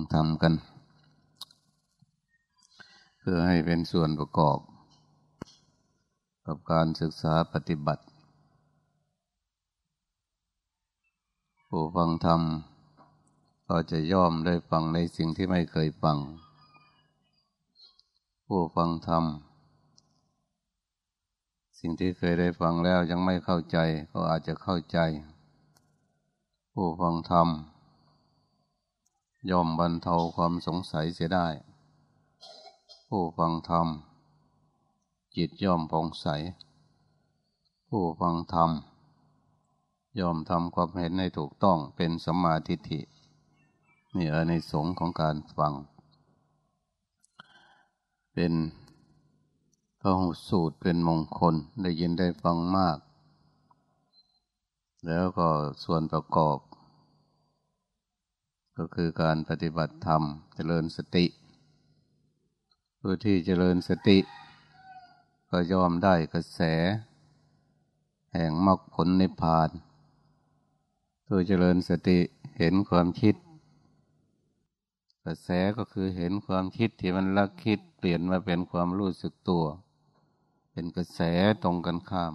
งทำกัน เพื่อให้เป็นส่วนประกอบ กับการศึกษาปฏิบัติ ผู้ฟังธรรมก็จะย่อมได้ฟังในสิ่งที่ไม่เคยฟัง ผู้ฟังธรรมสิ่งที่เคยได้ฟังแล้วยังไม่เข้าใจ ก็อาจจะเข้าใจ ผู้ฟังธรรม ย่อมบรรเทาความสงสัยเสียได้ ผู้ฟังธรรม จิตย่อมผ่องใส ผู้ฟังธรรม ย่อมทำความเห็นให้ถูกต้องเป็นสัมมาทิฏฐินี่อในสงของการฟัง เป็นพระหุสูตรเป็นมงคลได้ยินได้ฟังมาก แล้วก็ส่วนประกอบ ก็คือการปฏิบัติธรรมเจริญสติเพื่อที่เจริญสติ ก็ยอมได้กระแส แห่งมรรคผลในพานเพื่อเจริญสติเห็นความคิด กระแสก็คือเห็นความคิดที่มันลักคิดเปลี่ยนมาเป็นความรู้สึกตัว เป็นกระแสตรงกันข้าม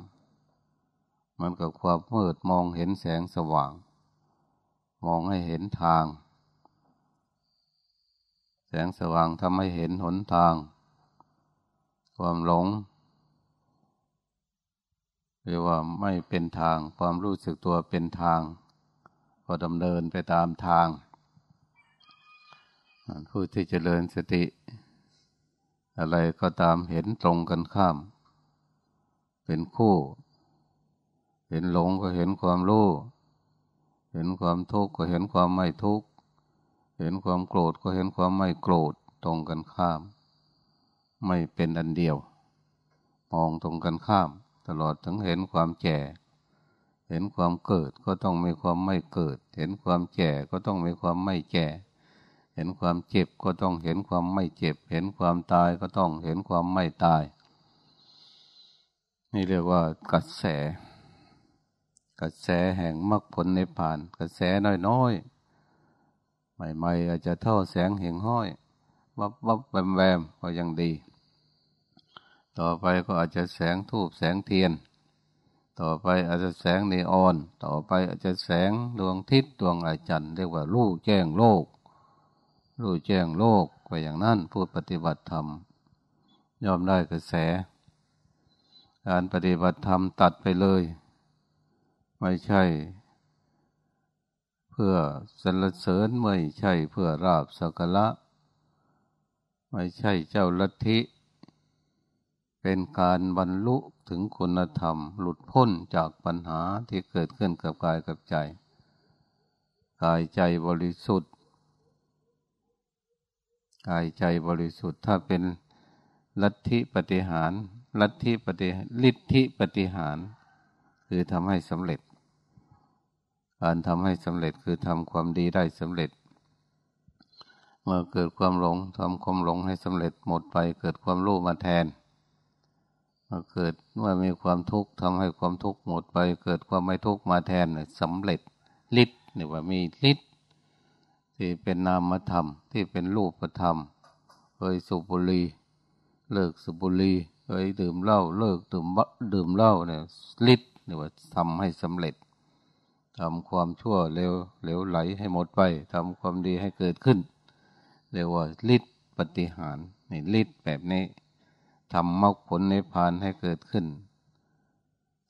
มันกับความมืดมองเห็นแสงสว่าง มองให้เห็นทาง งสว่างทำให้เห็นหนทาง ความหลงหรือว่าไม่เป็นทาง ความรู้สึกตัวเป็นทาง ก็ดำเนินไปตามทาง ผู้ที่เจริญสติ อะไรก็ตามเห็นตรงกันข้าม เป็นคู่ เห็นหลงก็เห็นความรู้ เห็นความทุกข์ก็เห็นความไม่ทุกข์ เห็นความโกรธก็เห็นความไม่โกรธตรงกันข้าม ไม่เป็นอันเดียว มองตรงกันข้าม ตลอดถึงเห็นความแก่เห็นความเกิดก็ต้องมีความไม่เกิด เห็นความแก่ก็ต้องมีความไม่แก่ เห็นความเจ็บก็ต้องเห็นความไม่เจ็บ เห็นความตายก็ต้องเห็นความไม่ตาย นี่เรียกว่ากระแส กระแสแห่งมรรคผลในผ่าน กระแสน้อยๆ ใหม่ๆอาจจะเท่าแสงเหงห้อย วับวับแวมแวมก็ยังดี ต่อไปก็อาจจะแสงทูบแสงเทียน ต่อไปอาจจะแสงนีออน ต่อไปอาจจะแสงดวงทิศดวงอาจันเรียกว่าลู่แจ้งโลกลู่แจ้งโลกไปอย่างนั้นพูดปฏิบัติธรรมยอมได้กระแส การปฏิบัติธรรมตัดไปเลย ไม่ใช่ พื่อสรรเสริญไม่ใช่เพื่อราบสักละไม่ใช่เจ้าลัทธิ เป็นการบรรลุถึงคุณธรรม หลุดพ้นจากปัญหาที่เกิดขึ้นกับกายกับใจ กายใจบริสุทธิ์ กายใจบริสุทธิ์ถ้าเป็นลัทธิปฏิหาร ลัทธิปฏิลิทธิปฏิหาร คือทำให้สำเร็จ การทำให้สำเร็จคือทำความดีได้สำเร็จ เมื่อเกิดความหลงทำความหลงให้สำเร็จหมดไป เกิดความรู้มาแทนเมื่อเกิดเมื่อมีความทุกข์ทำให้ความทุกข์หมดไป เกิดความไม่ทุกข์มาแทนสำเร็จฤทธิ์นี่ว่ามีฤทธิ์ที่เป็นนามธรรม ที่เป็นรูปธรรมเคยสุบุรีเลิกสุบุรีเคยดื่มเหล้าเลิกดื่มดื่มเหล้าเนี่ยฤทธิ์นี่ว่าทำให้สำเร็จ ทำความชั่วเร็วเหลวไหลให้หมดไปทำความดีให้เกิดขึ้นเรียกว่าฤทธิปฏิหารนี่ฤทธิ์แบบนี้ทำมรรคผลในพานให้เกิดขึ้น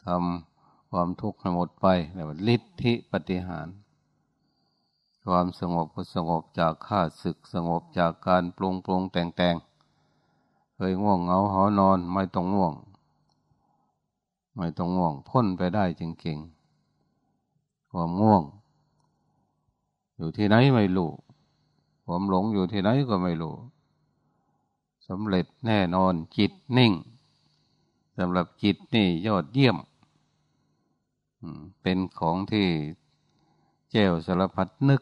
ทำความทุกข์ให้หมดไปเรียกว่าฤทธิปฏิหารความสงบก็สงบจากข้าศึกสงบจากการปรุงปรุงแต่งแต่งเคยง่วงเหงาหอนอนไม่ต้องง่วง ไม่ต้องง่วง พ้นไปได้จริงๆ ความง่วง อยู่ที่ไหนไม่รู้ความหลงอยู่ที่ไหนก็ไม่รู้สำเร็จแน่นอนจิตนิ่งสำหรับจิตนี่ยอดเยี่ยมเป็นของที่เจ้าสารพัดนึก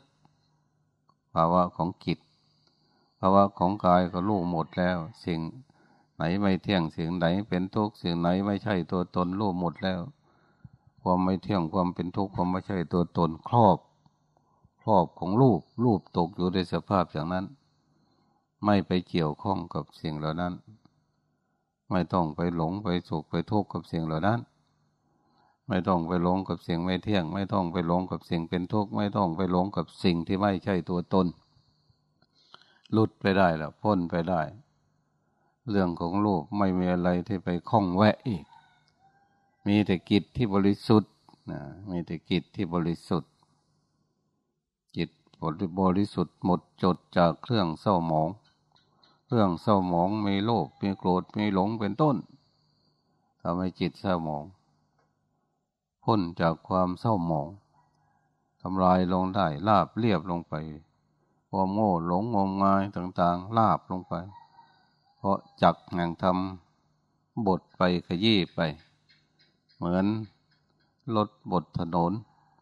ภาวะของจิตภาวะของกายก็รู้หมดแล้ว สิ่งไหนไม่เที่ยงสิ่งไหนเป็นทุกข์สิ่งไหนไม่ใช่ตัวตนรู้หมดแล้ว ความไม่เที่ยงความเป็นทุกข์ความไม่ใช่ตัวตนครอบ ครอบของรูปรูปตกอยู่ในสภาพอย่างนั้น ไม่ไปเกี่ยวข้องกับสิ่งเหล่านั้น ไม่ต้องไปหลงไปสุขไปทุกข์กับสิ่งเหล่านั้น ไม่ต้องไปหลงกับสิ่งไม่เที่ยง ไม่ต้องไปหลงกับสิ่งเป็นทุกข์ไม่ต้องไปหลงกับสิ่งที่ไม่ใช่ตัวตนหลุดไปได้ล้วพ้นไปได้ เรื่องของรูปไม่มีอะไรที่ไปคล้องแวะอีก มีแต่กิจที่บริสุทธิ์นะมีแต่กิจที่บริสุทธิ์ จิตบริสุทธิ์หมดจดจากเครื่องเศร้าหมอง เครื่องเศร้าหมองมีโลภมีโกรธมีหลงเป็นต้นทำให้จิตเศร้าหมอง พ้นจากความเศร้าหมองทำลายลงได้ลาบเรียบลงไปความโง่หลงงมงายต่างๆ ลาบลงไป เพราะจักแห่งทำบทไปขยี้ไป เหมือนลดบทถนน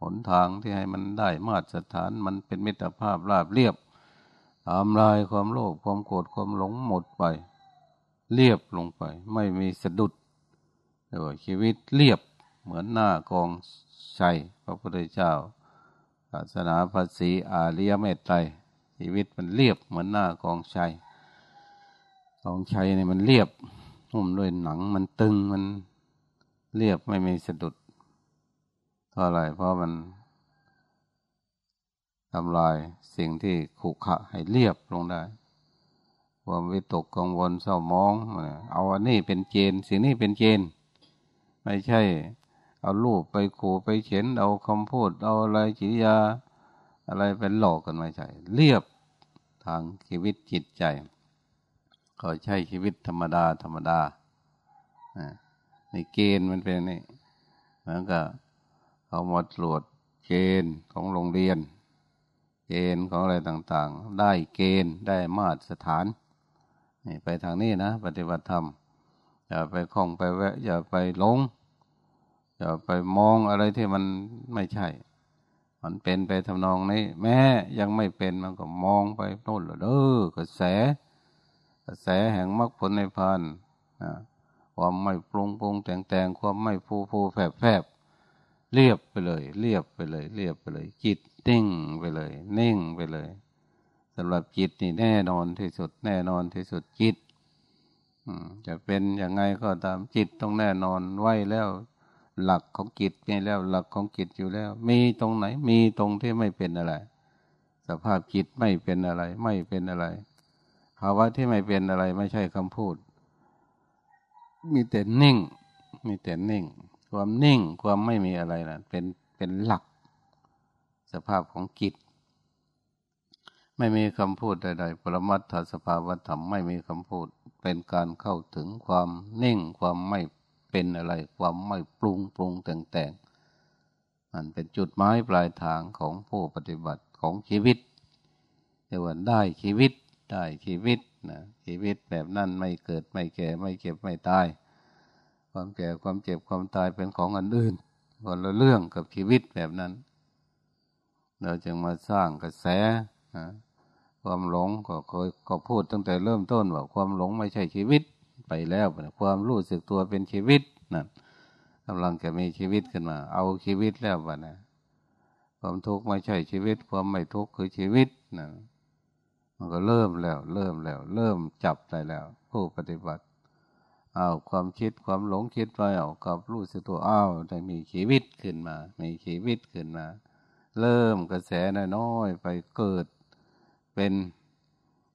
หนทางที่ให้มันได้มาตรฐานมันเป็นมิตรภาพราบเรียบทำลายความโลภความโกรธความหลงหมดไป เรียบลงไป ไม่มีสะดุดแต่ว่าชีวิตเรียบเหมือนหน้ากองชัยพระพุทธเจ้าศาสนาภาษีอาริยเมตไตรชีวิตมันเรียบเหมือนหน้ากองชัยกองชัยเนี่ยมันเรียบหุ้มด้วยหนังมันตึงมัน เรียบไม่มีสะดุดเพราะอะไรเพราะมันทำลายสิ่งที่ขุขะให้เรียบลงได้ ความวิตกกังวลเศร้ามอง เอาอันนี้เป็นเจน สิ่งนี้เป็นเจน ไม่ใช่ เอารูปไปขู่ไปเขียนเอาคำพูด เอาอะไรจิตยา อะไรเป็นหลอกกันไม่ใช่ เรียบทางชีวิตจิตใจ ก็ใช่ชีวิตธรรมดาธรรมดา ในเกณฑ์มันเป็นนี่เหมือนกับเขามาตรวจเกณฑ์ของโรงเรียน เกณฑ์ของอะไรต่างๆ ได้เกณฑ์ได้มาตรฐานนี่ไปทางนี้นะ ปฏิบัติธรรมอย่าไปคล้องไปแวะ อย่าไปหลงอย่าไปมองอะไรที่มันไม่ใช่ มันเป็นไปทำนองนี้ แม้ยังไม่เป็นมันก็มองไปโน่นเด้อกระแส กระแสแห่งมรรคผลในพานนะ ความไม่ปรุงปรุงแต่งแต่งความไม่ฟูฟูแฝบแฝบเรียบไปเลย เรียบไปเลย เรียบไปเลย จิตนิ่งไปเลย นิ่งไปเลยสำหรับจิตนี่แน่นอนที่สุด แน่นอนที่สุดจิตจะเป็นยังไงก็ตามจิตต้องแน่นอนไว้แล้ว หลักของจิตมีแล้ว หลักของจิตอยู่แล้ว มีตรงไหน มีตรงที่ไม่เป็นอะไร สภาพจิตไม่เป็นอะไร ไม่เป็นอะไร ภาวะที่ไม่เป็นอะไร ไม่ใช่คำพูด มีแต่นิ่ง มีแต่นิ่ง ความนิ่งความไม่มีอะไรนะเป็นเป็นหลัก สภาพของกิจไม่มีคำพูดใดๆ ปรมัตถสภาวธรรมไม่มีคำพูด เป็นการเข้าถึงความนิ่งความไม่เป็นอะไร ความไม่ปรุงปรุงแต่งแต่งมันเป็นจุดหมายปลายทางของผู้ปฏิบัติของชีวิตเรียกว่าได้ชีวิต ได้ชีวิต นะชีวิตแบบนั้นไม่เกิดไม่แก่ไม่เก็บไม่ตาย ความแก่ความเจ็บความตายเป็นของอันอื่นคนละเรื่องกับชีวิตแบบนั้น เราจึงมาสร้างกระแสความหลงก็เคยก็พูดตั้งแต่เริ่มต้นว่าความหลงไม่ใช่ชีวิตไปแล้ว ความรู้สึกตัวเป็นชีวิตนั่นกำลังจะมีชีวิตขึ้นมา เอาชีวิตแล้ววะนะความทุกข์ไม่ใช่ชีวิต ความไม่ทุกข์คือชีวิตนั่น มันก็เริ่มแล้ว เริ่มแล้ว เริ่มจับได้แล้ว ผู้ปฏิบัติเอาความคิดความหลงคิดไปเอากับรู้สึกตัวอ้าวได้มีชีวิตขึ้นมา มีชีวิตขึ้นมา เริ่มกระแสน้อยไปเกิด เป็น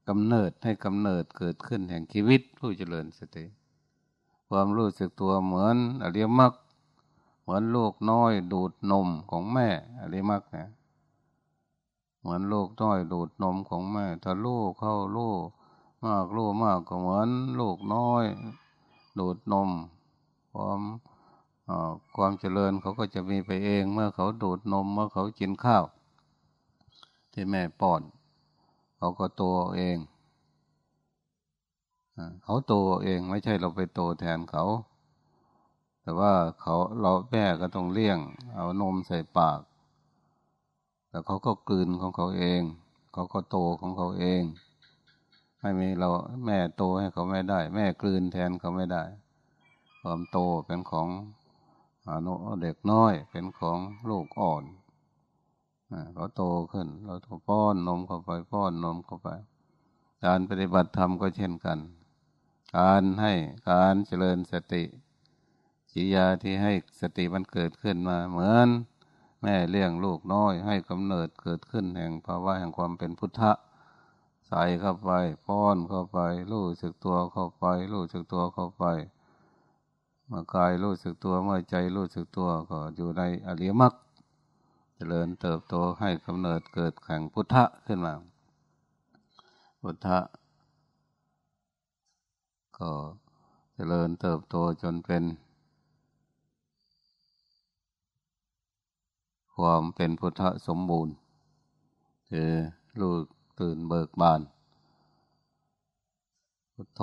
กำเนิดให้กำเนิดเกิดขึ้นแห่งชีวิตผู้เจริญสติ ความรู้สึกตัวเหมือนอริยมรรคเหมือนลูกน้อยดูดนมของแม่อริยมรรคเนี่ย เหมือนลูกน้อยดูดนมของแม่ ถ้าลูกเข้าลูกมากลูกมากก็เหมือนลูกน้อย ดูดนมความความเจริญเขาก็จะมีไปเองเมื่อเขาดูดนมเมื่อเขากินข้าว ที่แม่ป้อน เขาก็โตเองเขาโตเองไม่ใช่เราไปโตแทนเขา แต่ว่าเขาเราแม่ก็ต้องเลี้ยง เอานมใส่ปาก แต่เขาก็กลืนของเขาเอง เขาก็โตของเขาเอง ไม่มีเราแม่โตให้เขาไม่ได้ แม่กลืนแทนเขาไม่ได้ ความโตเป็นของอนุเด็กน้อยเป็นของลูกอ่อนเขาโตขึ้น เราต้องป้อนนมเข้าไปป้อนนมเข้าไป การปฏิบัติธรรมก็เช่นกัน การให้การเจริญสติจิยาที่ให้สติมันเกิดขึ้นมาเหมือน แม่เลี้ยงลูกน้อยให้กำเนิดเกิดขึ้นแห่งภาวะแห่งความเป็นพุทธะใส่เข้าไปป้อนเข้าไป รู้สึกตัวเข้าไป รู้สึกตัวเข้าไปเมื่อกายรู้สึกตัวเมื่อใจรู้สึกตัวก็อยู่ในอริยมรรคเจริญเติบโตให้กำเนิดเกิดแข่งพุทธะขึ้นมา พุทธะก็เจริญเติบโตจนเป็น ความเป็นพุทธสมบูรณ์ คือรู้ตื่นเบิกบาน พุทโธ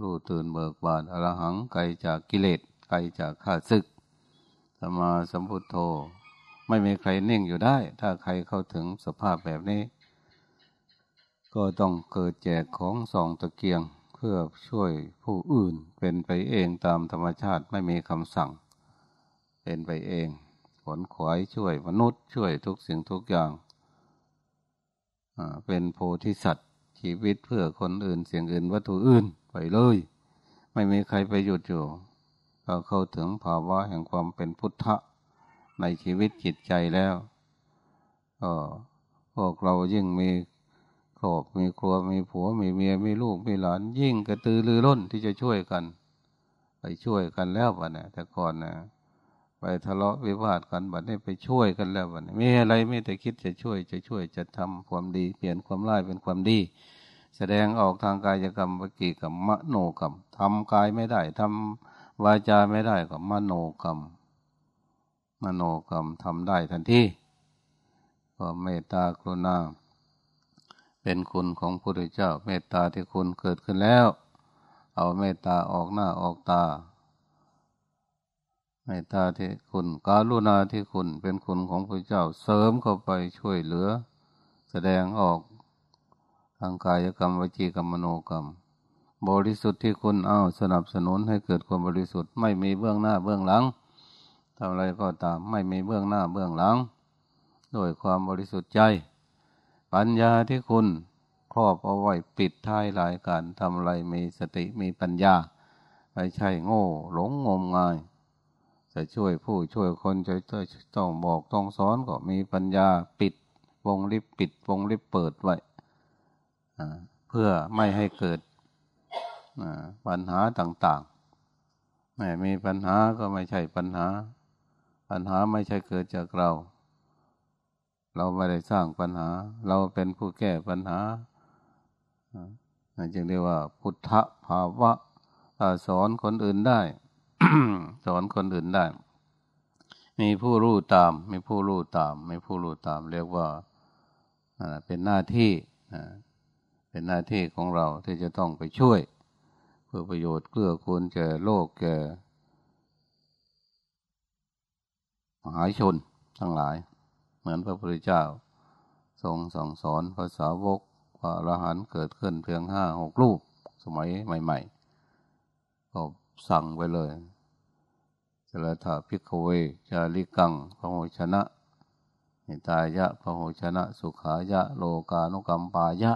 รู้ตื่นเบิกบานอรหังไกลจากกิเลสไกลจากข้าศึกสมาสัมพุทโธ ไม่มีใครนิ่งอยู่ได้ ถ้าใครเข้าถึงสภาพแบบนี้ ก็ต้องเกิดแจกของสองตะเกียงเพื่อช่วยผู้อื่นเป็นไปเองตามธรรมชาติไม่มีคำสั่ง เป็นไปเอง ขนขวายช่วยมนุษย์ช่วยทุกสิ่งทุกอย่าง เป็นโพธิสัตว์ ชีวิตเพื่อคนอื่นเสียงอื่นวัตถุอื่นไปเลย ไม่มีใครไปหยุดอยู่เราเข้าถึงภาวะแห่งความเป็นพุทธะในชีวิตจิตใจแล้วก็พวกเรายิ่งมีครอบมีครัวมีผัวมีเมียมีลูกมีหลาน ยิ่งกระตือรือร้นที่จะช่วยกัน ไปช่วยกันแล้ววะเนี่ยแต่ก่อนนะ ไปทะเลาะวิวาทกันบัดนี้ไปช่วยกันแล้วบัดนี้มีอะไรไม่แต่คิดจะช่วยจะช่วยจะทำความดี เปลี่ยนความร้ายเป็นความดี แสดงออกทางกายกรรมวิกิกรรมมโนกรรมทำกายไม่ได้ทำวาจาไม่ได้ก็มโนกรรม มโนกรรมทำได้ทันทีก็เมตตากรุณาเป็นคุณของพระพุทธเจ้า เมตตาที่คุณเกิดขึ้นแล้ว เอาเมตตาออกหน้าออกตา เมตตาที่คุณกาลุณาที่คุณเป็นคุณของพระเจ้าเสริมเข้าไปช่วยเหลือ แสดงออกทางกายกรรมวจีกรรมมโนกรรม บริสุทธิ์ที่คุณเอาสนับสนุนให้เกิดความบริสุทธิ์ไม่มีเบื้องหน้าเบื้องหลังทำอะไรก็ตามไม่มีเบื้องหน้าเบื้องหลังโดยความบริสุทธิ์ใจ ปัญญาที่คุณครอบเอาไว้ปิดท้ายหลายการทำอะไรมีสติมีปัญญาไม่ใช่โง่ หลงงมงาย จะช่วยผู้ช่วยคนจะต้องบอกต้องสอนก็มีปัญญาปิด วงลิบปิด วงลิบเปิดไว้เพื่อไม่ให้เกิดปัญหาต่างๆไม่มีปัญหาก็ไม่ใช่ปัญหา ปัญหาไม่ใช่เกิดจากเรา เราไม่ได้สร้างปัญหา เราเป็นผู้แก้ปัญหาจึงเรียกว่าพุทธภาวะสอนคนอื่นได้ สอนคนอื่นได้ มีผู้รู้ตาม มีผู้รู้ตาม มีผู้รู้ตาม เรียกว่าเป็นหน้าที่เป็นหน้าที่ของเราที่จะต้องไปช่วย เพื่อประโยชน์เพื่อคุณแก่โลกแก่มหาชนทั้งหลาย เหมือนพระพุทธเจ้า ทรงสั่งสอนภาษาวกว่าอรหันเกิดขึ้นเพียงห้าหกลูกสมัยใหม่ ๆ ก็สั่งไปเลย จรถาพิกเว จาริกังพระโหชนะหิตายะพระโหชนะ สุขายะ โลกานุกรรมปายะ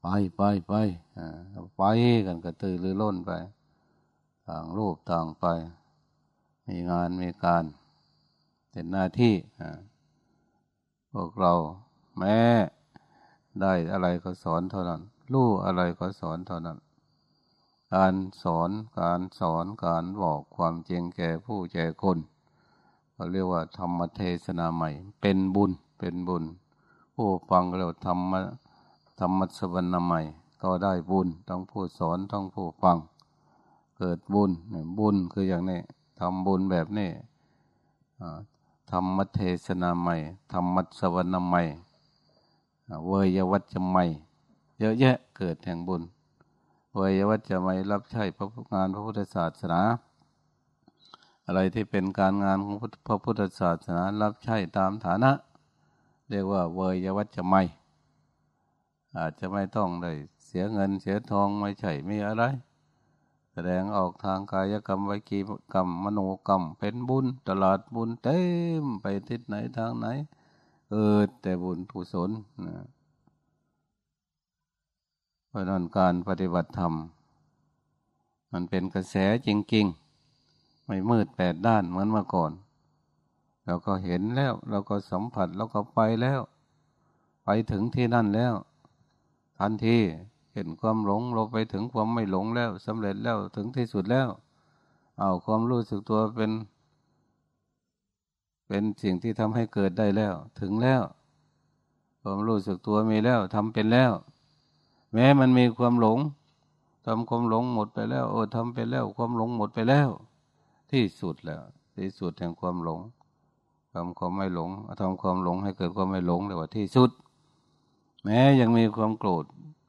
ไปไปไปไปกันกระตือรือร้นไป ต่างรูปต่างไป มีงานมีการเป็นหน้าที่พวกเราแม้ได้อะไรก็สอนเท่านั้น รู้อะไรก็สอนเท่านั้น การสอนการสอนการบอกความจริงแก่ผู้แก่คนเขาเรียกว่าธรรมเทศนาใหม่ เป็นบุญเป็นบุญ ผู้ฟังเราธรรมธรรมสวรรค์ใหม่ ก็ได้บุญต้องผู้สอนต้องผู้ฟัง เกิดบุญบุญคืออย่างนี้ทำบุญแบบนี้ธรรมเทศนาใหม่ธรรมสวรรค์ใหม่เวยวัจจะใหม่ เยอะแยะเกิดแห่งบุญ วยวัจจะใหม่รับใช้พระงานพระพุทธศาสนา อะไรที่เป็นการงานของพระพุทธศาสนา รับใช้ตามฐานะ เรียกว่าเวยวัจจะใหม่ อาจจะไม่ต้องได้เสียเงินเสียทองไม่ใช่ไมีอะไร แสดงออกทางกายกรรมวิกีกรรมมโนกรรม เป็นบุญตลาดบุญเต็มไปทิศไหนทางไหนเกิดแต่บุญกุศลนะ เพราะนั้นการปฏิบัติธรรม มันเป็นกระแสจริง ๆ ไม่มืดแปดด้านเหมือนเมื่อก่อน เราก็เห็นแล้ว เราก็สัมผัสเราก็ไปแล้ว ไปถึงที่นั่นแล้ว ทันทีเห็นความหลงเราไปถึงความไม่หลงแล้วสำเร็จแล้วถึงที่สุดแล้ว เอาความรู้สึกตัวเป็น เป็นสิ่งที่ทำให้เกิดได้แล้ว ถึงแล้ว ความรู้สึกตัวมีแล้วทำเป็นแล้ว แม้มันมีความหลงทำความหลงหมดไปแล้วโอ้ทำไปแล้ว ความหลงหมดไปแล้ว ที่สุดแล้ว ที่สุดแห่งความหลงทำความไม่หลงทำความหลงให้เกิดความไม่หลงเลยว่าที่สุด แม้ยังมีความโกรธ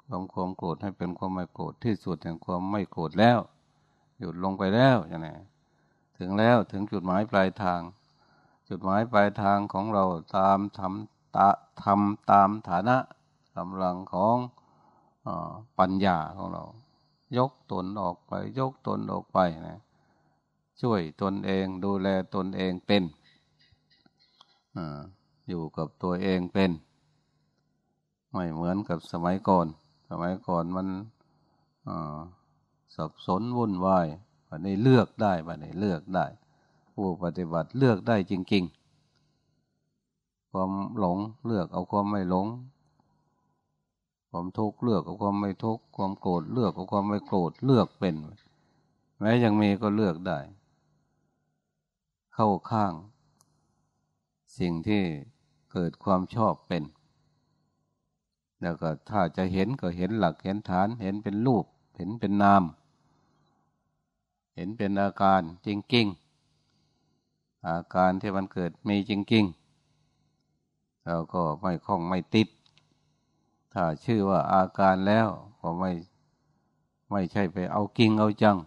ความความโกรธให้เป็นความไม่โกรธที่สุดแห่งความไม่โกรธแล้ว หยุดลงไปแล้วอย่างนี้ถึงแล้วถึงจุดหมายปลายทาง จุดหมายปลายทางของเราตามทำตาทำตามฐานะกำลังของ ปัญญาของเรา ยกตนออกไป ยกตนออกไปนะช่วยตนเองดูแลตนเองเป็นออยู่กับตัวเองเป็น ไม่เหมือนกับสมัยก่อน สมัยก่อนมันสับสนวุ่นวายวันนี้เลือกได้วันนี้เลือกได้ ผู้ปฏิบัติเลือกได้จริง ๆ ความหลงเลือกเอาความไม่หลง ความทุกข์เลือกเอาความไม่ทุกข์ความโกรธเลือกเอาความไม่โกรธเลือกเป็น แม้ยังมีก็เลือกได้ เข้าข้าง สิ่งที่เกิดความชอบเป็นแล้วก็ถ้าจะเห็นก็เห็นหลักเห็นฐานเห็นเป็นรูป เห็นเป็นนาม เห็นเป็นอาการจริงจริงอาการที่มันเกิดมีจริงจริงเราก็ไม่คล้องไม่ติด ถ้าชื่อว่าอาการแล้วก็ไม่ไม่ใช่ไปเอากิ่งเอาจัง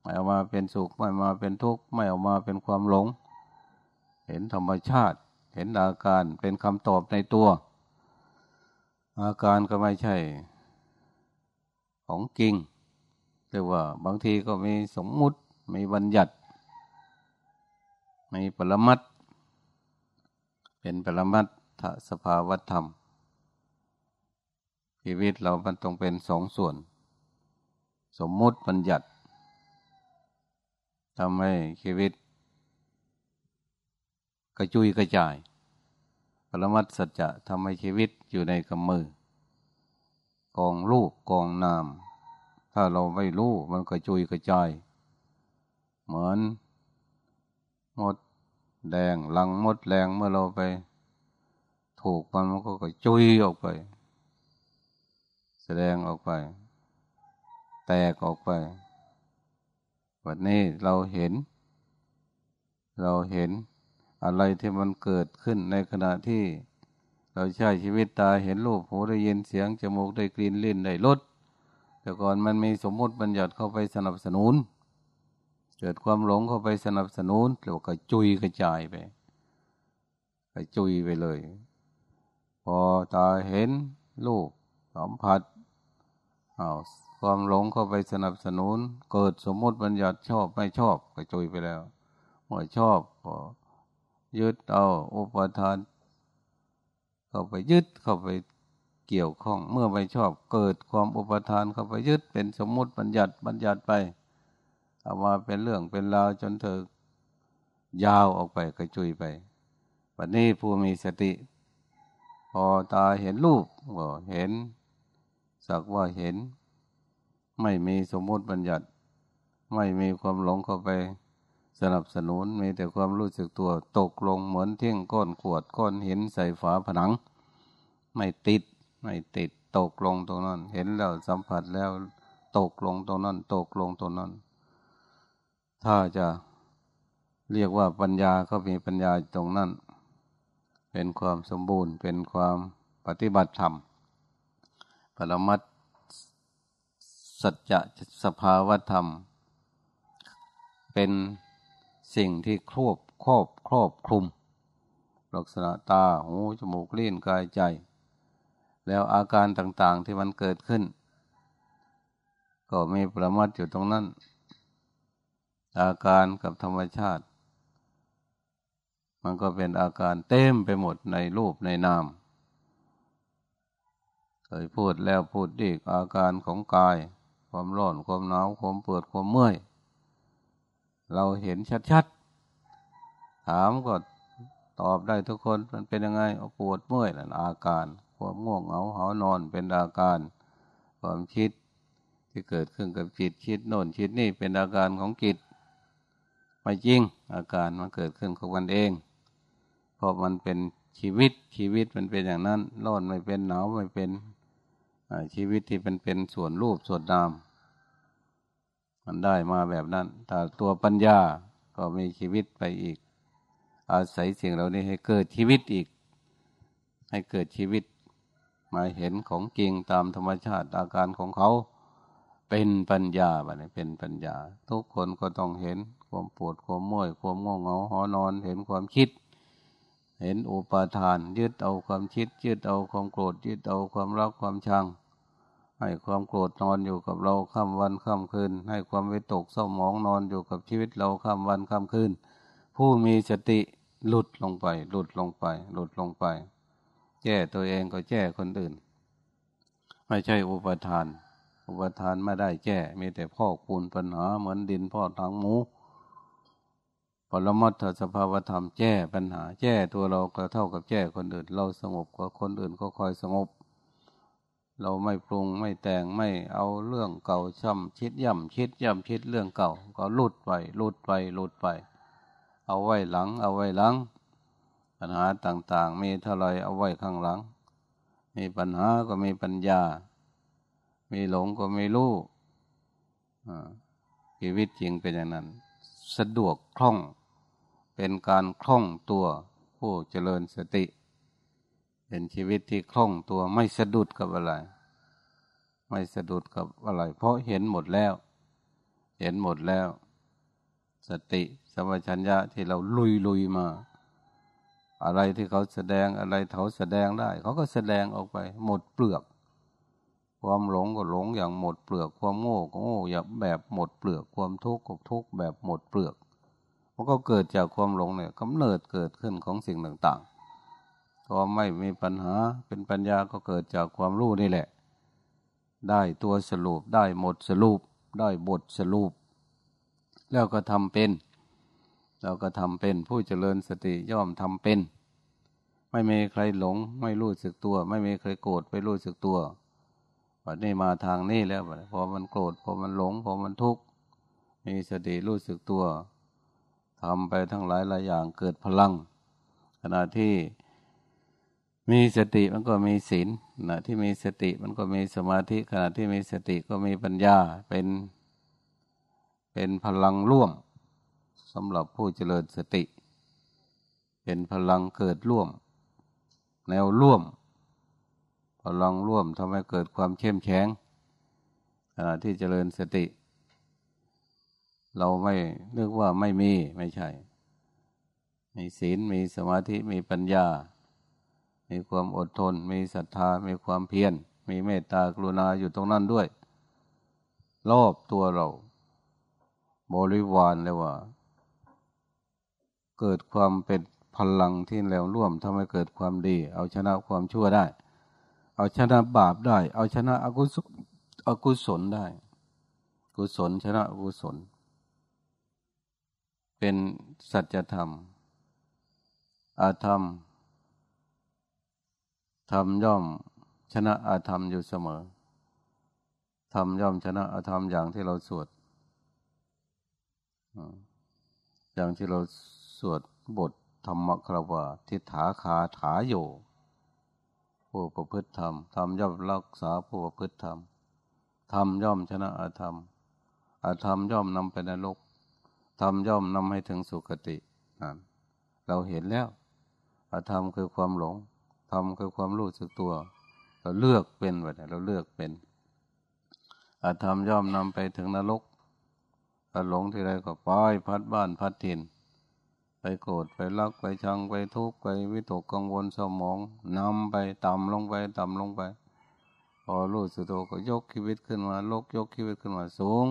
ไม่เอามาเป็นสุขไม่มาเป็นทุกข์ไม่เอามาเป็นความหลง เห็นธรรมชาติ เห็นอาการเป็นคำตอบในตัว อาการก็ไม่ใช่ ของจริงแต่ว่าบางทีก็มีสมมุติมีบัญญัติมีปรมัตเป็นปรมัตถสภาวธรรม ชีวิตเรามันต้องเป็นสองส่วน สมมุติบัญญัติทำให้ชีวิต กระจุยกระจายรมัตสัจจะทำให้ชีวิตอยู่ในกำมือ กองรูปกองนาม ถ้าเราไม่รู้มันก็จุยกระจาย เหมือนมดแดงลังมดแรงเมื่อเราไป ถูกมันมันก็กระจุยออกไป แสดงออกไป แตกออกไปวันนี้เราเห็น เราเห็นอะไรที่มันเกิดขึ้นในขณะที่ เราใช้ชีวิตตาเห็นรูปหูได้ยินเสียงจมูกได้กลิ่นลิ้นได้รสแต่ก่อนมันมีสมมติบัญญัติเข้าไปสนับสนุน เกิดความหลงเข้าไปสนับสนุนแล้วก็จุยกระจายไปกระจุยไปเลย พอตาเห็นรูปสัมผัส ความหลงเข้าไปสนับสนุน เกิดสมมติบัญญัติชอบไม่ชอบก็จุยไปแล้วเมื่อชอบพอยึดเอาอุปทาน เข้าไปยึดเข้าไปเกี่ยวข้อง เมื่อไม่ชอบเกิดความอุปทานเข้าไปยึดเป็นสมมติบัญญัติบัญญัติไปเอามาเป็นเรื่องเป็นราวจนเธอยาวออกไปกระจุยไปวันนี้ผู้มีสติ พอตาเห็นรูปก็เห็น สักว่าเห็น ไม่มีสมมติบัญญัติ ไม่มีความหลงเข้าไป สนับสนุนมีแต่ความรู้สึกตัวตกลงเหมือนเที่ยงก้อนขวดก้อนหินใส่ฝาผนัง ไม่ติดไม่ติดตกลงตรงนั้น เห็นแล้วสัมผัสแล้วตกลงตรงนั้น ตกลงตรงนั้น ถ้าจะเรียกว่าปัญญาก็มีปัญญาตรงนั้น เป็นความสมบูรณ์เป็นความปฏิบัติธรรม ปรมัตสัจจะสภาวธรรม เป็นสิ่งที่ครอบครอบครอบคลุม ลักษณะตาหูจมูกลิ้นกายใจ แล้วอาการต่างๆที่มันเกิดขึ้น ก็มีประมาทอยู่ตรงนั้น อาการกับธรรมชาติ มันก็เป็นอาการเต็มไปหมดในรูปในนาม เคยพูดแล้วพูดอีกอาการของกาย ความร้อนความหนาวความปวดความเมื่อย เราเห็นชัดๆ ถามก็ตอบได้ทุกคนมันเป็นยังไงปวดเมื่อยนั่นอาการ ความง่วงเหงาหานอนเป็นอาการ ความคิดที่เกิดขึ้นกับจิตคิดโน่นคิดนี่เป็นอาการของจิตไม่จริง อาการมันเกิดขึ้นของมันเอง เพราะมันเป็นชีวิตชีวิตมันเป็นอย่างนั้นร้อนไม่เป็นหนาวไม่เป็น ชีวิตที่เป็นเป็นส่วนรูปส่วนนาม มันได้มาแบบนั้นแต่ตัวปัญญาก็มีชีวิตไปอีก อาศัยสิ่งเหล่านี้ให้เกิดชีวิตอีก ให้เกิดชีวิต มาเห็นของจริงตามธรรมชาติอาการของเขาเป็นปัญญาบนี้เป็นปัญญา ทุกคนก็ต้องเห็นความปวดความม่วยความง่วงเหงาหอนอนเห็นความคิด เห็นอุปาทาน ยึดเอาความคิด ยึดเอาความโกรธ ยึดเอาความรักความชัง ให้ความโกรธนอนอยู่กับเราค่ำวันค่ำคืน ให้ความวิตกเศร้าหมองนอนอยู่กับชีวิตเราค่ำวันค่ำคืน ผู้มีสติหลุดลงไป หลุดลงไป หลุดลงไปแก้ตัวเองก็แก้คนอื่น ไม่ใช่อุปทาน อุปทานไม่ได้แก้มีแต่พ่อคูณปัญหาเหมือนดินพ่อทางหมู ปรมัตถสภาวธรรมแก้ปัญหาแก้ตัวเราก็เท่ากับแก้คนอื่น เราสงบกว่าคนอื่นก็คอยสงบ เราไม่ปรุงไม่แต่งไม่เอาเรื่องเก่าช่ำคิดย่ำคิดย่ำคิดเรื่องเก่า ก็ลุดไปลุดไปลุดไป เอาไว้หลัง เอาไว้หลัง ปัญหาต่างๆ มีเท่าไรเอาไว้ข้างหลัง มีปัญหาก็มีปัญญา มีหลงก็มีรู้ชีวิตจริงเป็นอย่างนั้น สะดวกคล่อง เป็นการคล่องตัวผู้เจริญสติ เป็นชีวิตที่คล่องตัวไม่สะดุดกับอะไร ไม่สะดุดกับอะไร เพราะเห็นหมดแล้ว เห็นหมดแล้ว สติสมัชัญญะที่เราลุยลุยมา อะไรที่เขาแสดงอะไรเขาแสดงได้ เขาก็แสดงออกไป หมดเปลือก ความหลงก็หลงอย่างหมดเปลือก ความโง่ก็โง่อย่างแบบหมดเปลือก ความทุกข์ก็ทุกข์แบบหมดเปลือก มันก็เกิดจากความหลงเนี่ยกำเนิดเกิดขึ้นของสิ่งต่างๆก็ไม่มีปัญหาเป็นปัญญาก็เกิดจากความรู้นี่แหละ ได้ตัวสรุปได้หมดสรุปได้บทสรุป แล้วก็ทำเป็น เราก็ทำเป็นผู้เจริญสติย่อมทำเป็น ไม่มีใครหลง ไม่รู้สึกตัว ไม่มีใครโกรธไม่รู้สึกตัววันนี้มาทางนี้แล้วพอมันโกรธพอมันหลงพอมันทุกข์มีสติรู้สึกตัว ทำไปทั้งหลายหลายอย่างเกิดพลัง ขณะที่มีสติมันก็มีศีลนะที่มีสติมันก็มีสมาธิ ขณะที่มีสติก็มีปัญญาเป็น เป็นพลังร่วมสำหรับผู้เจริญสติ เป็นพลังเกิดร่วม แนวร่วม พลังร่วมทำให้เกิดความเข้มแข็งขณะที่เจริญสติ เราไม่นึกว่าไม่มีไม่ใช่ มีศีลมีสมาธิมีปัญญา มีความอดทน มีศรัทธา มีความเพียร มีเมตตากรุณาอยู่ตรงนั้นด้วย รอบตัวเรา บริวารเลยว่า เกิดความเป็นพลังที่แล้วร่วมทำให้เกิดความดี เอาชนะความชั่วได้ เอาชนะบาปได้ เอาชนะอกุศลอกุศลได้ กุศลชนะอกุศล เป็นสัจธรรม อาธรรม ธรรมย่อมชนะอาธรรมอยู่เสมอ ธรรมย่อมชนะอาธรรมอย่างที่เราสวด อย่างที่เราสวดบทธรรมคราวาทิฏฐาคาถาโยผู้ประพฤติธรรม ธรรมย่อมรักษาผู้ประพฤติธรรม ธรรมย่อมชนะอาธรรม อาธรรมย่อมนำไปนรก ธรรมย่อมนำให้ถึงสุคติเราเห็นแล้วอธรรมคือความหลงทำคือความรู้สึกตัว เราเลือกเป็นแบบเราเลือกเป็นอธรรมย่อมนำไปถึงนรกถ้าหลงที่ไรก็ปล่อยพัดบ้านพัดถิ่น ไปโกรธไปรักไปชังไปทุกข์ไปวิตกกังวลสมองนำไปต่ำลงไปต่ำลงไป พอรู้สึกตัวก็ยกชีวิตขึ้นมาลกยกชีวิตขึ้นมาสูง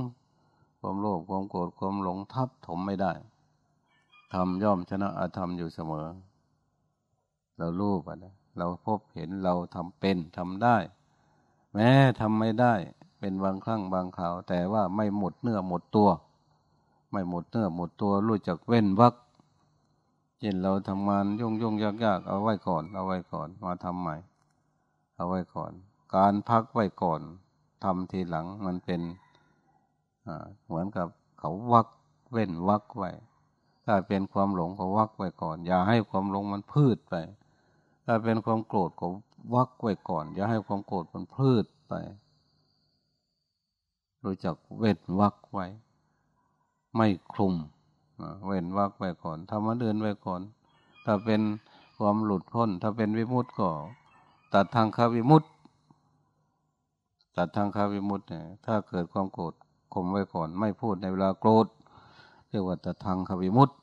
ความโลภความโกรธความหลงทับถมไม่ได้ธรรมย่อมชนะอาธรรมอยู่เสมอ เรารู้ปะนะเราพบเห็นเราทำเป็นทำได้ แม้ทำไม่ได้ เป็นบางครั้งบางคราว แต่ว่าไม่หมดเนื้อหมดตัว ไม่หมดเนื้อหมดตัวรู้จักเว้นวักเช่นเราทำงานยุ่งยุ่งยากยากเอาไว้ก่อน เอาไว้ก่อนมาทำใหม่ เอาไว้ก่อน การพักไว้ก่อนทำทีหลังมันเป็น เหมือนกับเขาวักเว้นวักไว้ ถ้าเป็นความหลงก็วักไว้ก่อน อย่าให้ความหลงมันพืชไป ถ้าเป็นความโกรธก็วักไว้ก่อน อย่าให้ความโกรธมันพืชไป รู้จักเว้นวักไว้ ไม่คลุมเว้นวักไว้ก่อนทำมันเดินไว้ก่อน ถ้าเป็นความหลุดพ้น ถ้าเป็นวิมุตต์ก็ตัดทางคาวิมุตต์ตัดทางคาวิมุตต์เนี่ยถ้าเกิดความโกรธ ข่มไว้ก่อน ไม่พูดในเวลาโกรธเรียกว่าตัดทางควิมุตต์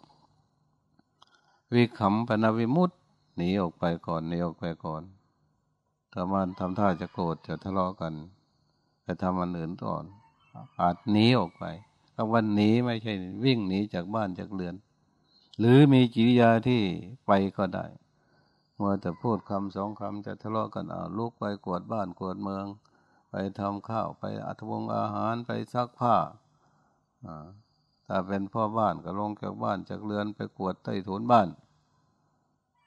วิขำปนาวิมุตต์หนีออกไปก่อนหนีออกไปก่อนถ้ามันทำท่าจะโกรธจะทะเลาะกันจะทำอันอื่นก่อน อาจหนีออกไปคำว่าหนีไม่ใช่ วิ่งหนีจากบ้านจากเรือน หรือมีจิริยาที่ไปก็ได้เมื่อจะพูดคำสองคำจะทะเลาะกันเอาลูกไปกวดบ้านกวดเมือง ไปทำข้าวไปอัฐวงอาหารไปซักผ้าถ้าเป็นพ่อบ้านก็ลงจากบ้านจากเรือนไปกวดใต้ถุนบ้าน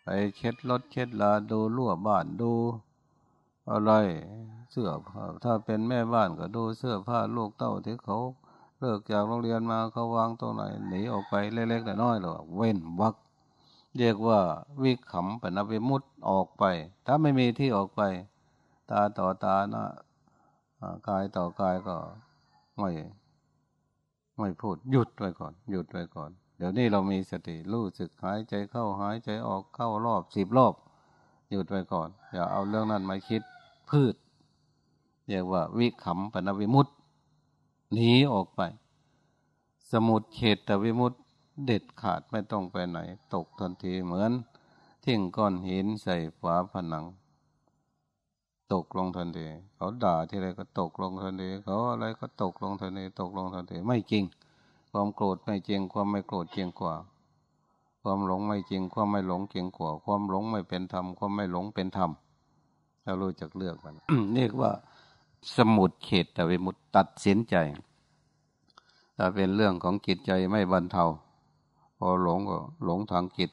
ไปเช็ดรถเช็ดลาดูรั่วบ้านดู อะไรเสื้อผ้าถ้าเป็นแม่บ้านก็ดูเสื้อผ้าลูกเต้าที่เขาเลิกจากโรงเรียนมาเขาวางตรงไหนหนีออกไปเล็กๆแต่น้อยหรอเว้นวักเรียกว่าวิขำปนวิมุตออกไป ถ้าไม่มีที่ออกไป ตาต่อตานะ กายต่อกายก็ไม่ไม่พูดหยุดไว้ก่อน หยุดไว้ก่อน เดี๋ยวนี้เรามีสติรู้สึกหายใจเข้าหายใจออกเข้ารอบสิบรอบ หยุดไว้ก่อน อย่าเอาเรื่องนั้นมาคิดพืชเรียกว่า วิขำปนวิมุตหนีออกไป สมุดเขตตวิมุตเด็ดขาดไม่ต้องไปไหน ตกทันทีเหมือนทิ้งก้อนหินใส่ฝาผนัง ตกลงทันทีเขาด่าที่ไรก็ตกลงทันทีเขาอะไรก็ตกลงทันทีตกลงทันทีไม่จริง ความโกรธไม่จริง ความไม่โกรธจริงกว่า ความหลงไม่จริง ความไม่หลงจริงกว่า ความหลงไม่เป็นธรรมความไม่หลงเป็นธรรมเรารู้จักเลือกมันเรียกว่า สมุดเขตแต่วิมุตตัดสินใจถ้าเป็นเรื่องของจิตใจไม่บรรเทา พอหลงก็หลงทางจิต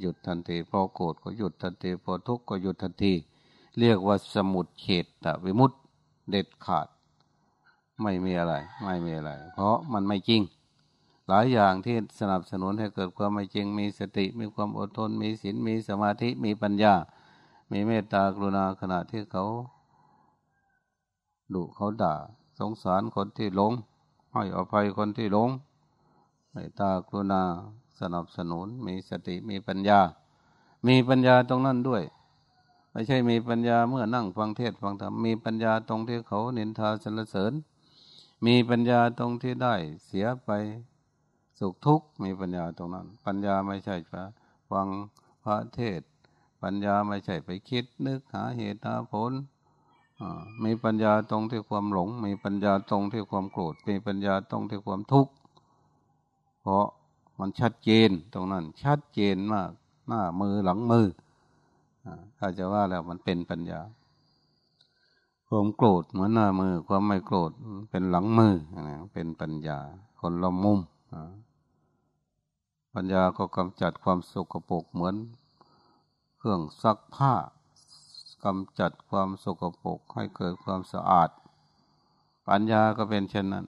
หยุดทันที พอโกรธก็หยุดทันที พอทุกข์ก็หยุดทันที เรียกว่าสมุดเขตตวิมุตเด็ดขาด ไม่มีอะไร ไม่มีอะไร เพราะมันไม่จริง หลายอย่างที่สนับสนุนให้เกิดความไม่จริง มีสติ มีความอดทน มีศีลมีสมาธิมีปัญญา มีเมตตากรุณาขณะที่เขาดุเขาด่า สงสารคนที่หลงให้อภัยคนที่หลงเมตตากรุณาสนับสนุน มีสติมีปัญญา มีปัญญาตรงนั้นด้วย ไม่ใช่มีปัญญาเมื่อนั่งฟังเทศฟังธรรมมีปัญญาตรงที่เขาเนินทาสรรเสริญ มีปัญญาตรงที่ได้เสียไปสุขทุกข์มีปัญญาตรงนั้น ปัญญาไม่ใช่ฟังพระเทศ ปัญญาไม่ใช่ไปคิด นึกหาเหตุหาผลมีปัญญาตรงที่ความหลง มีปัญญาตรงที่ความโกรธมีปัญญาตรงที่ความทุกข์เพราะมันชัดเจนตรงนั้น ชัดเจนมากหน้ามือหลังมือ ถ้าจะว่าแล้วมันเป็นปัญญา ความโกรธเหมือนหน้ามือ ความไม่โกรธเป็นหลังมือนะเป็นปัญญา คนละมุมปัญญาก็กำจัดความสกปรกเหมือน เครื่องซักผ้ากำจัดความสกปรกให้เกิดความสะอาด ปัญญาก็เป็นเช่นนั้น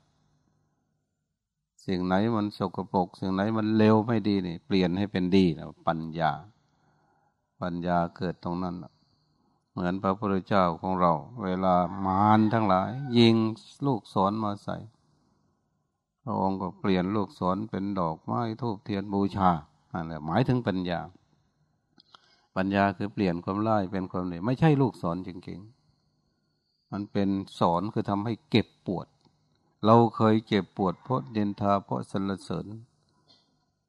สิ่งไหนมันสกปรกสิ่งไหนมันเลวไม่ดีนี่เปลี่ยนให้เป็นดีแล้วปัญญา ปัญญาเกิดตรงนั้น เหมือนพระพุทธเจ้าของเรา เวลามารทั้งหลาย ยิงลูกศรมาใส่ พระองค์ก็เปลี่ยนลูกศรเป็นดอกไม้ทูบเทียนบูชาอันนี้หมายถึงปัญญา ปัญญาคือเปลี่ยนความร้ายเป็นความดีไม่ใช่ลูกสอนจริงๆ มันเป็นสอนคือทำให้เก็บปวด เราเคยเจ็บปวดเพราะเดินทาเพราะสรรเสริญ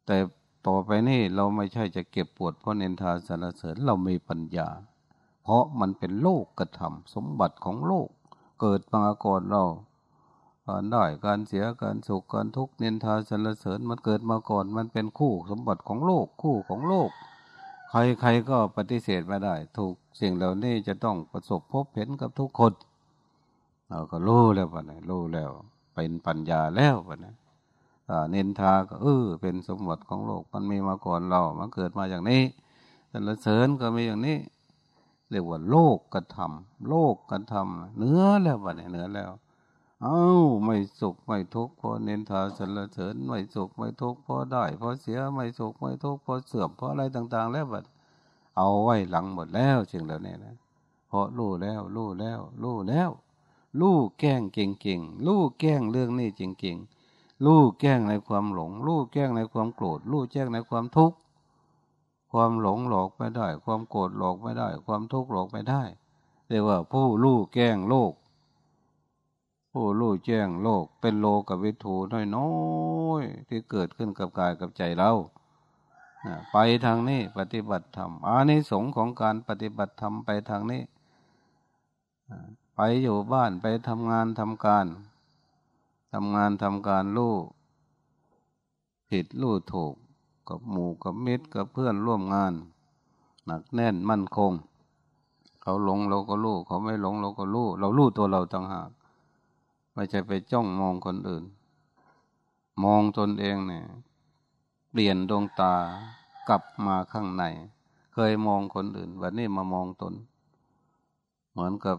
แต่ ต่อไปนี่เราไม่ใช่จะเก็บปวดเพราะเนินทาสรรเสริญเรามีปัญญา เพราะมันเป็นโลกกระทำสมบัติของโลก เกิดมาก่อนเราการได้การเสียการสุขการทุกข์นินทาสรรเสริญมันเกิดมาก่อน มันเป็นคู่สมบัติของโลกคู่ของโลก ใครใครก็ปฏิเสธไม่ได้ ถูกสิ่งเหล่านี้จะต้องประสบพบเห็นกับทุกคนเราก็รู้แล้วปะเนี่ยรู้แล้ว เป็นปัญญาแล้วปะเนี่ย เนินทาก็เออเป็นสมบัติของโลกมันมีมาก่อนเรามันเกิดมาอย่างนี้สรรเสริญก็มีอย่างนี้ เรียกว่าโลกกระทำโลกกระทำเนื้อแล้วปะเนี่ยเนื้อแล้ว เอา้าไม่สุขไม่ทุกข์เพราะเน้นทาสรรเสริญไม่สุขไม่ทุกข์เพราะได้เพราะเสียไม่สุขไม่ทุกข์เพราะเสื่อมเพราะอะไรต่าง ๆ แล้วบัดเอาไว้หลังหมดแล้วเชิงแล้วเนี่ยนะเพราะรู้แล้วรู้แล้วรู้แล้วรู้แก้งเก่งๆรู้แก้งเรื่องนี้จริงๆ รู้แก้งในความหลง รู้แก้งในความโกรธ รู้แจ้งในความทุกข์ ความหลงหลอกไม่ได้ ความโกรธหลอกไม่ได้ ความทุกข์หลอกไม่ได้เรียกว่าผู้รู้แก้งโลก ผู้รู้แจ้งโลก เป็นโลกับวิถูน้อยน้อยที่เกิดขึ้นกับกายกับใจเราไปทางนี้ปฏิบัติธรรมอานิสงส์ของการปฏิบัติธรรมไปทางนี้ไปอยู่บ้านไปทำงานทำการ ทำงานทำการรู้ผิดรู้ถูก กับหมู่กับมิตรกับเพื่อนร่วมงาน หนักแน่นมั่นคง เขาหลงเราก็รู้เขาไม่หลงเราก็รู้เรารู้ตัวเราต่างหากไม่ใช่ไปจ้องมองคนอื่น มองตนเองเนี่ย เปลี่ยนดวงตากลับมาข้างใน เคยมองคนอื่นวันนี้มามองตน เหมือนกับ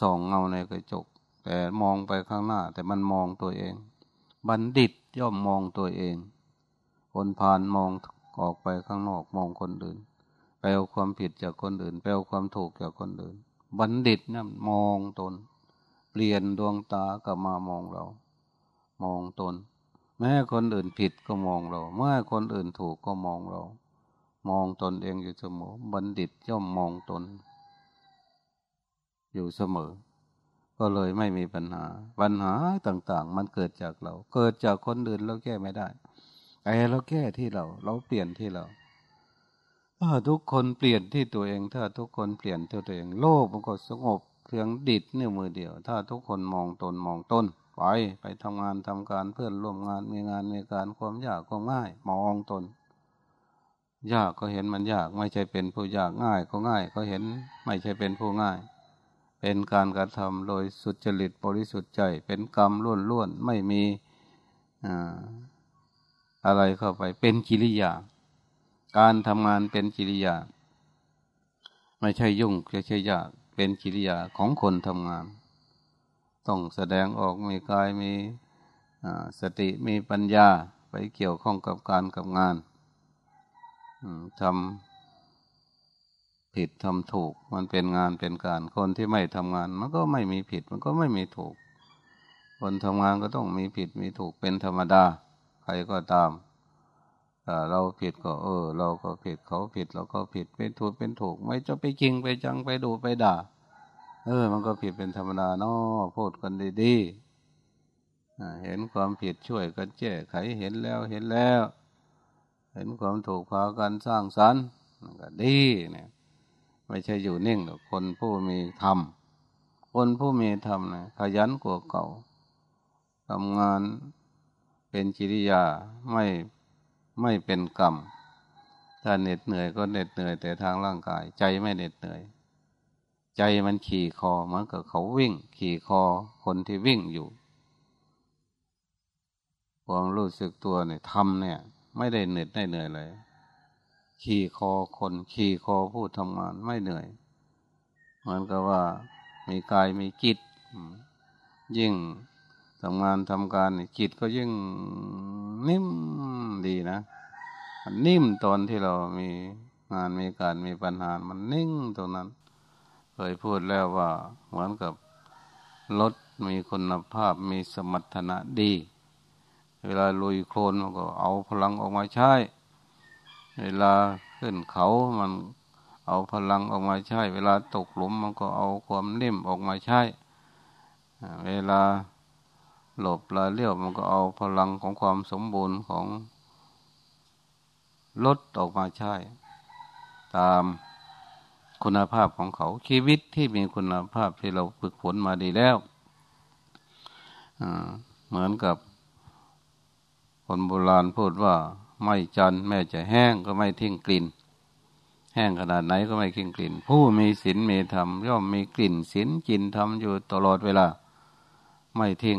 ส่องเงาในกระจก แต่มองไปข้างหน้า แต่มันมองตัวเอง บัณฑิตย่อมมองตัวเอง คนพานมองออกไปข้างนอกมองคนอื่นไปเอาความผิดจากคนอื่นไปเอาความถูกจากคนอื่น บัณฑิตนั่นมองตน เปลี่ยนดวงตากลับมามองเรา มองตน แม้คนอื่นผิดก็มองเรา เมื่อคนอื่นถูกก็มองเรา มองตนเองอยู่เสมอ บัณฑิตย่อมมองตน อยู่เสมอ ก็เลยไม่มีปัญหา ปัญหาต่างๆ มันเกิดจากเรา เกิดจากคนอื่นเราแก้ไม่ได้ไอ้เราแก้ที่เรา เราเปลี่ยนที่เราถ้าทุกคนเปลี่ยนที่ตัวเอง ถ้าทุกคนเปลี่ยนที่ตัวเอง โลกมันก็สงบเพียงดิดนี่ยมือเดียว ถ้าทุกคนมองตนมองต้นไปไปทำงานทำการเพื่อนร่วมงานมีงานมีการความยากความง่าย มองตน ยากก็เห็นมันยาก ไม่ใช่เป็นผู้ยากง่ายก็ง่าย ก็เห็นไม่ใช่เป็นผู้ง่าย เป็นการกระทำโดยสุจริตบริสุทธิ์ใจ เป็นกรรมล้วนล้นไม่มีอะไรเข้าไป เป็นกิริยา การทำงานเป็นกิริยา ไม่ใช่ยุ่งไม่ใช่ยาก เป็นกิริยาของคนทำงาน ต้องแสดงออกมีกายมีสติมีปัญญาไปเกี่ยวข้องกับการกับงานทำ ผิดทำถูก มันเป็นงานเป็นการ คนที่ไม่ทำงาน มันก็ไม่มีผิด มันก็ไม่มีถูก คนทำงานก็ต้องมีผิดมีถูกเป็นธรรมดา ใครก็ตามเราผิดก็เออ เราก็ผิดเขาผิดเราก็ผิดเป็นถูกเป็นถูก ไม่จะไปจิงไปจังไปดูไปด่า เออ มันก็ผิดเป็นธรรมดาเนาะพูดกันดีๆเห็นความผิดช่วยกันแก้ไขเห็นแล้วเห็นแล้ว เห็นความถูกพากันสร้างสรรค์ก็ดีเนี่ย ไม่ใช่อยู่นิ่งหรอกคนผู้มีธรรม คนผู้มีธรรมนะขยันกว่าเก่าทำงานเป็นจิริยาไม่ไม่เป็นกรรม ถ้าเหน็ดเหนื่อยก็เหน็ดเหนื่อยแต่ทางร่างกาย ใจไม่เหน็ดเหนื่อย ใจมันขี่คอเหมือนกับเขาวิ่ง ขี่คอคนที่วิ่งอยู่ความรู้สึกตัวเนี่ยทำเนี่ย ไม่ได้เหน็ดได้เหนื่อยเลย ขี่คอคนขี่คอผู้ทำงานไม่เหนื่อย เหมือนกับว่ามีกายมีจิตยิ่งทำงานทำการจิตก็ยิ่งนิ่มดีนะมันนิ่มตอนที่เรามีงานมีการมีปัญหา มันนิ่งตรงนั้น เคยพูดแล้วว่าเหมือนกับรถมีคุณภาพมีสมรรถนะดี เวลาลุยโคลนมันก็เอาพลังออกมาใช้ เวลาขึ้นเขามันเอาพลังออกมาใช้ เวลาตกหลุมมันก็เอาความนิ่มออกมาใช้ เวลาหลบลาเลี้ยวมันก็เอาพลังของความสมบูรณ์ของลดออกมาใช้ ตามคุณภาพของเขาชีวิตที่มีคุณภาพที่เราฝึกฝนมาดีแล้วเหมือนกับคนโบราณพูดว่า ไม้จันทน์แม้จะแห้งก็ไม่ทิ้งกลิ่น แห้งขนาดไหนก็ไม่ทิ้งกลิ่น ผู้มีศีลมีธรรมย่อมมีกลิ่นศีลกลิ่นธรรมอยู่ตลอดเวลา ไม่ทิ้ง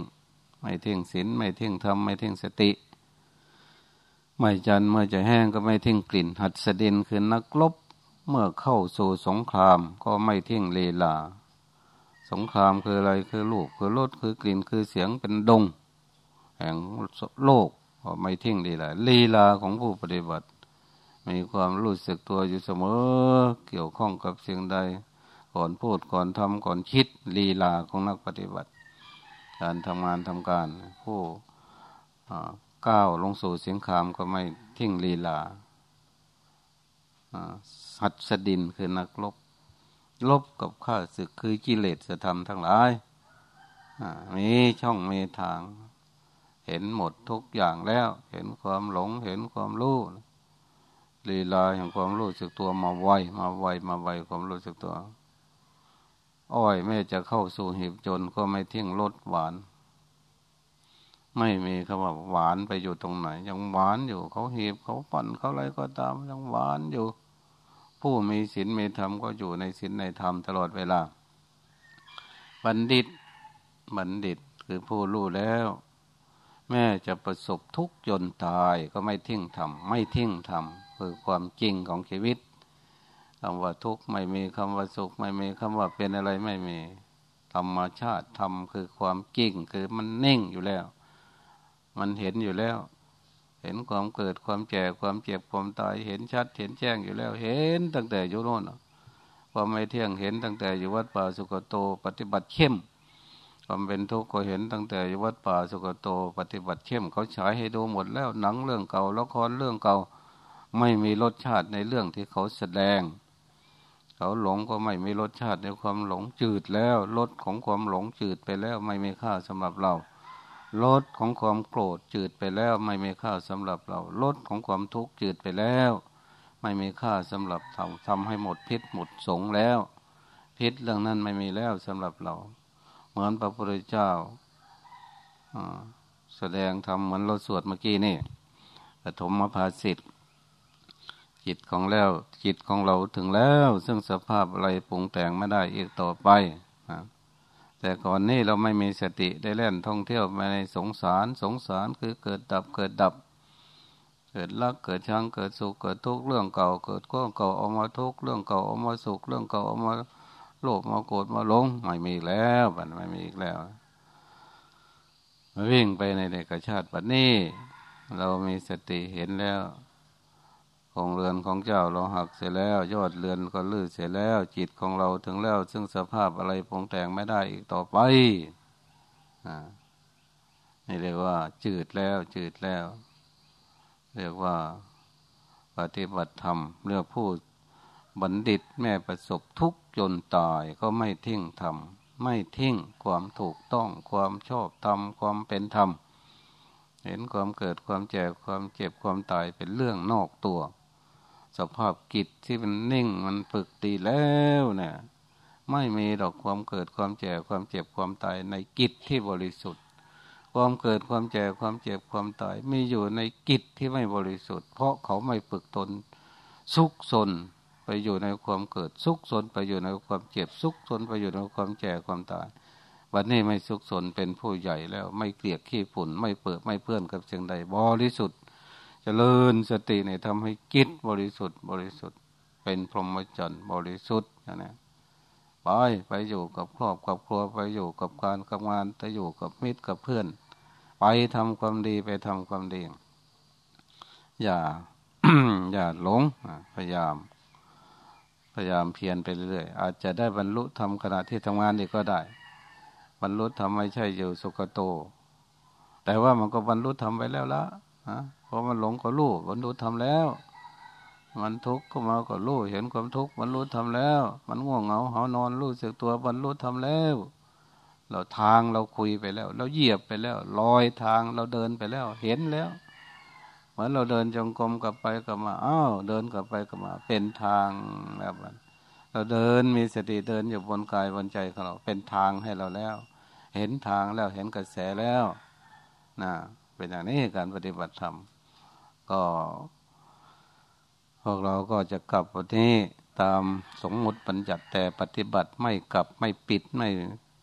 ไม่ทิ้งศีลไม่ทิ้งธรรมไม่ทิ้งสติไม้จันทน์เมื่อจะแห้งก็ไม่ทิ้งกลิ่น หัสดินคือนักรบเมื่อเข้าสู่สงครามก็ไม่ทิ้งลีลา สงครามคืออะไรคือรูปคือรสคือกลิ่นคือเสียงเป็นต้น แห่งโลก ไม่ทิ้งลีลาลีลาของผู้ปฏิบัติ มีความรู้สึกตัวอยู่เสมอ เกี่ยวข้องกับสิ่งใด ก่อนพูดก่อนทำก่อนคิดลีลาของนักปฏิบัติ การทำงานทำการผู้ก้าวลงสู่เสิงคามก็ไม่ทิ้งลีลาหัดสดินคือนักลบ ลบกับข้าศึกคือกิเลสธรรมทั้งหลายมีช่องมีทาง เห็นหมดทุกอย่างแล้ว เห็นความหลง เห็นความรู้ลีลาแห่งความรู้สึกตัวมาไวมาไวมาไวความรู้สึกตัว อ้อยแม่จะเข้าสู่หีบจนก็ไม่ทิ้งรสหวาน ไม่มีคำว่าหวานไปอยู่ตรงไหน ยังหวานอยู่เขาหีบเขาปั่นเขาอะไรก็ตามยังหวานอยู่ ผู้มีศีลมีธรรมก็อยู่ในศีลในธรรมตลอดเวลา บัณฑิต บัณฑิตคือผู้รู้แล้ว แม่จะประสบทุกข์จนตายก็ไม่ทิ้งธรรมไม่ทิ้งธรรมคือความจริงของชีวิตคำว่าทุกข์ไม่มีคำว่าสุขไม่มีคำว่าเป็นอะไรไม่มี ธรรมชาติธรรมคือความจริงคือมันนิ่งอยู่แล้ว มันเห็นอยู่แล้ว เห็นความเกิดความแก่ความเจ็บความตายเห็นชัด เห็นแจ้งอยู่แล้ว เห็นตั้งแต่อยู่โน่นความไม่เที่ยงเห็นตั้งแต่อยู่วัดป่าสุกโต ปฏิบัติเข้ม ความเป็นทุกข์ก็เห็นตั้งแต่ยวัดป่าสุกโต ปฏิบัติเข้มเขาฉายให้ดูหมดแล้วหนังเรื่องเก่าละครเรื่องเก่าไม่มีรสชาติในเรื่องที่เขาแสดง เขาหลงก็ไม่มีรสชาติในความหลงจืดแล้วรสของความหลงจืดไปแล้วไม่มีค่าสำหรับเราลดของความโกรธจืดไปแล้ว ไม่มีค่าสำหรับเราลดของความทุกข์จืดไปแล้ว ไม่มีค่าสำหรับเราทำให้หมดพิษหมดสงแล้ว พิษเรื่องนั้นไม่มีแล้วสำหรับเรา เหมือนพระพุทธเจ้าแสดงทำเหมือนเราสวดเมื่อกี้นี่ปฐมมภาสิทธิ์จิตของแล้วจิตของเราถึงแล้ว ซึ่งสภาพอะไรปรุงแต่งไม่ได้อีกต่อไปนะแต่ก่อนนี้เราไม่มีสติได้เล่นท่องเที่ยวมาในสงสารสงสารคือเกิดดับเกิดดับ เกิดรักเกิดชังเกิดสุขเกิดทุกข์เรื่องเก่า เกิดก้องเก่าออกมาทุกข์เรื่องเก่าออกมาสุขเรื่องเก่าออกมา โลภมาโกรธมาหลงไม่มีแล้วมันไม่มีอีกแล้วมาวิ่งไปในเด็กชาติปัจนี้ เรามีสติเห็นแล้วของเรือนของเจ้าเราหักเสียแล้ว ยอดเรือนก็ลื้อเสียแล้ว จิตของเราถึงแล้ว ซึ่งสภาพอะไรปรุงแต่งไม่ได้อีกต่อไปนี่เรียกว่า จืดแล้ว จืดแล้ว เรียกว่า ปฏิบัติธรรมเรื่องพูด บัณฑิตแม่ประสบทุกข์จนตายก็ไม่ทิ้งธรรมไม่ทิ้งความถูกต้องความชอบธรรมความเป็นธรรม เห็นความเกิดความแก่ความเจ็บความตายเป็นเรื่องนอกตัว สภาพกิจที่มันนิ่งมันฝึกดีแล้วเนี่ย ไม่มีดอกความเกิดความแก่ความเจ็บความตายในกิจที่บริสุทธิ์ ความเกิดความแก่ความเจ็บความตายไมีอยู่ในกิจที่ไม่บริสุทธิ์ เพราะเขาไม่ฝึกตนสุกสน ไปอยู่ในความเกิดสุกสนไปอยู่ในความเจ็บสุกสนไปอยู่ในความแก่ความตายวันนี้ไม่สุกสนเป็นผู้ใหญ่แล้ว ไม่เกลียดขี้ฝุ่นไม่เปิดไม่เพื่อนกับสิ่งใดบริสุทธิ์จเริญสติเนี่ยทำให้กิจบริสุทธิ์ บริสุทธิ์ เป็นพรหมจรรย์บริสุทธิ์นะไปไปอยู่กับครอบกับครัวไปอยู่กับการทำงานไปอยู่กับมิตรกับเพื่อน ไปทำความดีไปทำความดี อย่า อย่าหลงพยายาม พยายามเพียรไปเรื่อยๆ อาจจะได้บรรลุทำขณะที่ทำงานอีกก็ได้ บรรลุทำไม่ใช่อยู่สุกโต แต่ว่ามันก็บรรลุทำไปแล้วละเพอมันหลงก็รู้บรรลุทำแล้ว มันทุกข์ก็มาก็รู้เห็นความทุกข์บรรลุทำแล้ว มันง่วงเหงาหานอนรู้สึกตัวบรรลุทำแล้ว เราทางเราคุยไปแล้ว เราเหยียบไปแล้วลอยทางเราเดินไปแล้ว เห็นแล้ว เหมือนเราเดินจงกรมกลับไปกลับมาอ้าวเดินกลับไปกลับมา เป็นทางแบบนั้นเราเดินมีสติเดินอยู่บนกายบนใจของเรา เป็นทางให้เราแล้ว เห็นทางแล้วเห็นกระแสแล้วนะเป็นอย่างนี้การปฏิบัติธรรมก็พวกเราก็จะกลับวันนี้ตามสมมุติปัญญัติแต่ปฏิบัติไม่กลับไม่ปิดไม่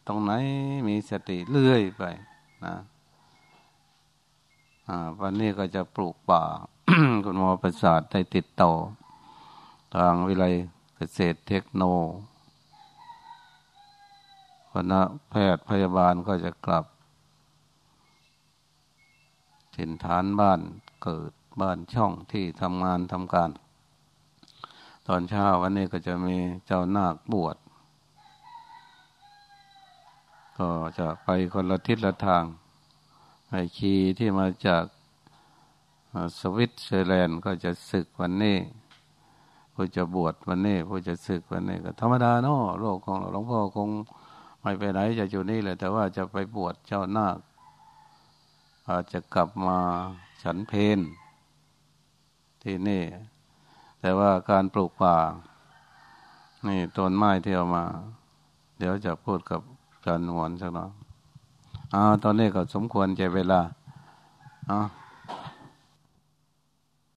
ตรงไหนมีสติเลื่อยไปนะ วันนี้ก็จะปลูกป่า คุณหมอประสาทได้ติดต่อ ทางวิไลเกษตรเทคโนคณะแพทย์พยาบาลก็จะกลับถิ่นฐานบ้านเกิดบ้านช่องที่ทำงานทำการ ตอนเช้าวันนี้ก็จะมีเจ้านาคบวช ก็จะไปคนละทิศละทาง ไอคีที่มาจากสวิตเซอร์แลนด์ก็จะศึกวันนี้ผู้จะบวชวันนี้ผู้จะศึกวันนี้ก็ธรรมดาเนาะโลกของหลวงพ่อคงไม่ไปไหนจะอยู่นี่เลยแต่ว่าจะไปบวชเจ้านาคอาจจะกลับมาฉันเพนที่นี่ แต่ว่าการปลูกป่า นี่ต้นไม้ที่เอามา เดี๋ยวจะพูดกับจันหวนสักหน่อย อาตอนนี้ก็สมควรใจเวลาอา